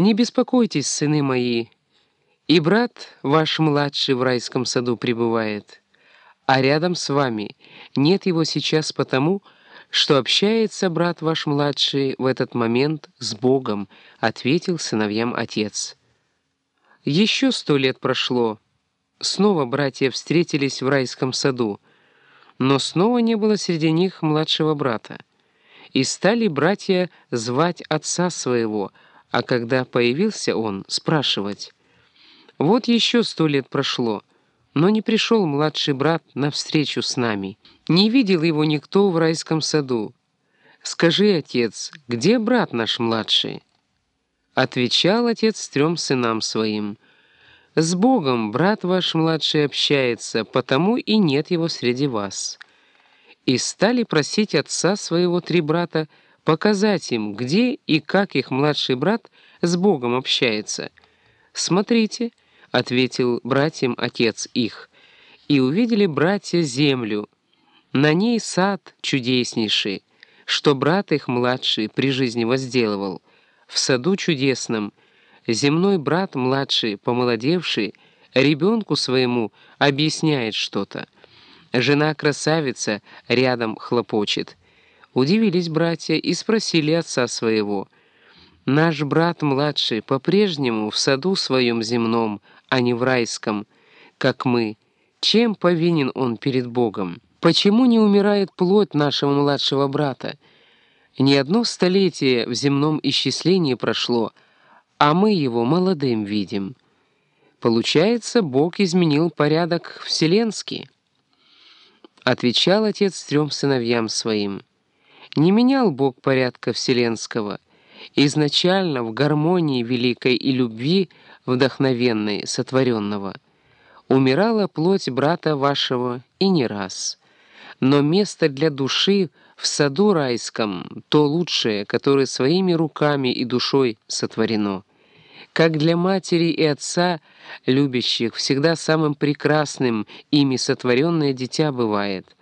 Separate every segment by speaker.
Speaker 1: Не беспокойтесь, сыны мои, и брат ваш младший в райском саду пребывает, а рядом с вами нет его сейчас потому, что общается брат ваш младший в этот момент с Богом, ответил сыновьям отец. Еще сто лет прошло. Снова братья встретились в райском саду, но снова не было среди них младшего брата. И стали братья звать отца своего — а когда появился он, спрашивать. Вот еще сто лет прошло, но не пришел младший брат на встречу с нами. Не видел его никто в райском саду. Скажи, отец, где брат наш младший? Отвечал отец трем сынам своим. С Богом брат ваш младший общается, потому и нет его среди вас. И стали просить отца своего три брата, показать им, где и как их младший брат с Богом общается. «Смотрите», — ответил братьям отец их, и увидели братья землю. На ней сад чудеснейший, что брат их младший при жизни возделывал. В саду чудесном земной брат младший, помолодевший, ребенку своему объясняет что-то. Жена-красавица рядом хлопочет. Удивились братья и спросили отца своего. «Наш брат младший по-прежнему в саду своем земном, а не в райском, как мы. Чем повинен он перед Богом? Почему не умирает плоть нашего младшего брата? Ни одно столетие в земном исчислении прошло, а мы его молодым видим. Получается, Бог изменил порядок вселенский». Отвечал отец трем сыновьям своим — не менял Бог порядка вселенского, изначально в гармонии великой и любви вдохновенной сотворенного. Умирала плоть брата вашего и не раз. Но место для души в саду райском, то лучшее, которое своими руками и душой сотворено. Как для матери и отца, любящих, всегда самым прекрасным ими сотворенное дитя бывает —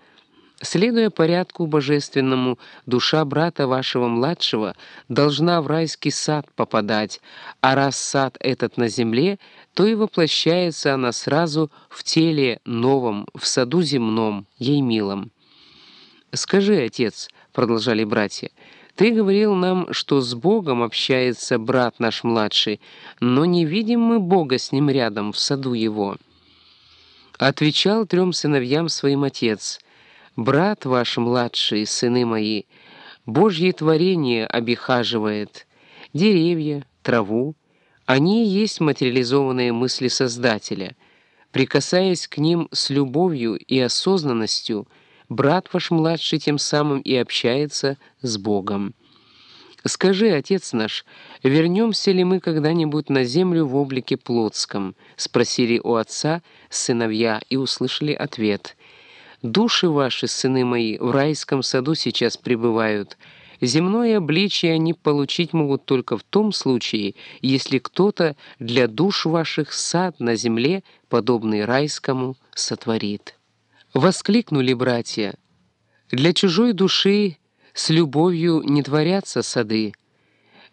Speaker 1: Следуя порядку божественному, душа брата вашего младшего должна в райский сад попадать, а раз сад этот на земле, то и воплощается она сразу в теле новом, в саду земном, ей милом. «Скажи, отец», — продолжали братья, — «ты говорил нам, что с Богом общается брат наш младший, но не видим мы Бога с ним рядом, в саду его». Отвечал трем сыновьям своим отец — Брат ваш младший, сыны мои, Божье творение обихаживает, деревья, траву, они и есть материализованные мысли Создателя. Прикасаясь к ним с любовью и осознанностью, брат ваш младший тем самым и общается с Богом. «Скажи, отец наш, вернемся ли мы когда-нибудь на землю в облике плотском?» — спросили у отца сыновья и услышали ответ — Души ваши, сыны мои, в райском саду сейчас пребывают. Земное обличие они получить могут только в том случае, если кто-то для душ ваших сад на земле, подобный райскому, сотворит. Воскликнули братья. Для чужой души с любовью не творятся сады.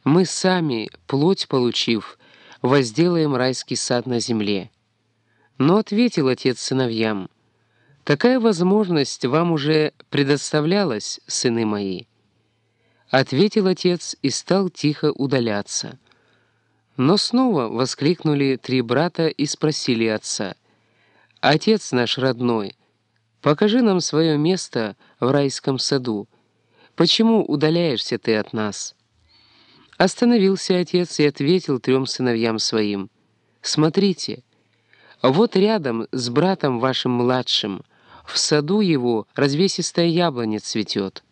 Speaker 1: Мы сами, плоть получив, возделаем райский сад на земле. Но ответил отец сыновьям — Такая возможность вам уже предоставлялась, сыны мои. Ответил отец и стал тихо удаляться. Но снова воскликнули три брата и спросили отца. «Отец наш родной, покажи нам свое место в райском саду. Почему удаляешься ты от нас?» Остановился отец и ответил трем сыновьям своим. «Смотрите, вот рядом с братом вашим младшим — в саду его развесистая яблоня цветет.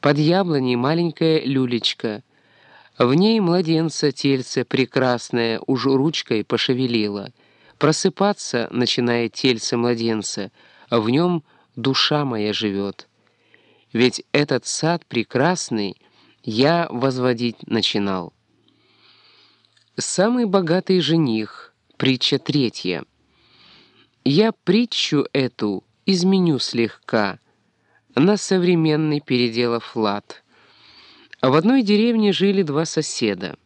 Speaker 1: Под яблоней маленькая люлечка. В ней младенца тельце прекрасное уж ручкой пошевелило. Просыпаться начинает тельце младенца, а в нем душа моя живет. Ведь этот сад прекрасный я возводить начинал. Самый богатый жених, притча третья. Я притчу эту изменю слегка, на современный переделав лад. В одной деревне жили два соседа.